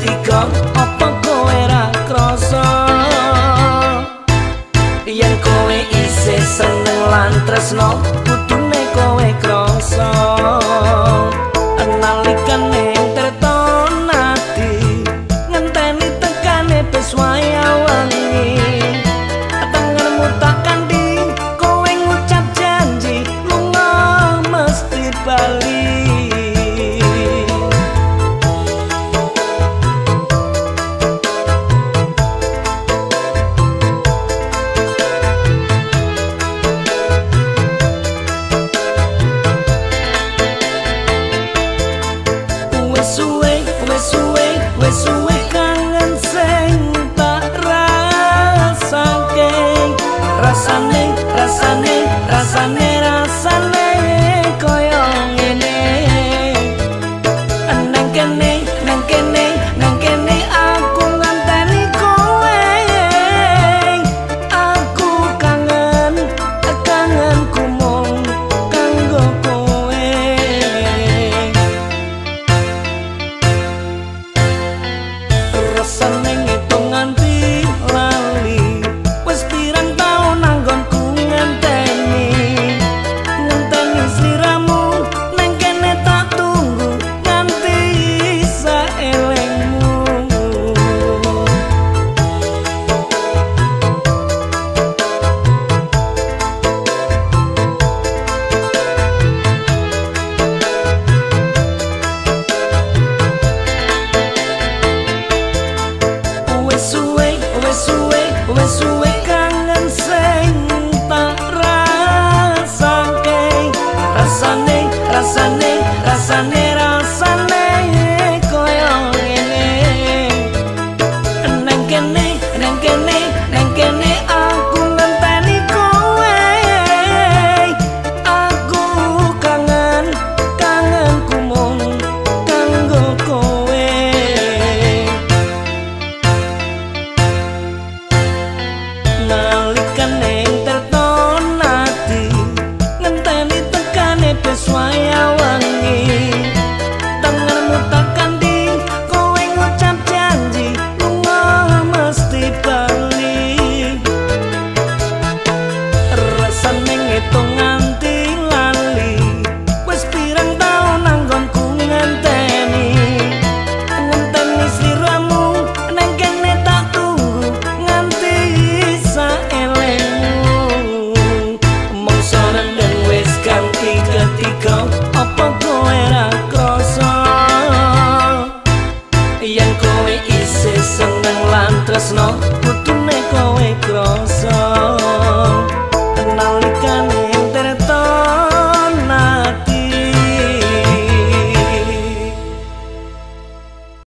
tikam apa kowe ra krasa yen kowe isih seneng lan tresno kudu yen kowe isi seneng lan tresno kudune kowe krasa. Kenalikane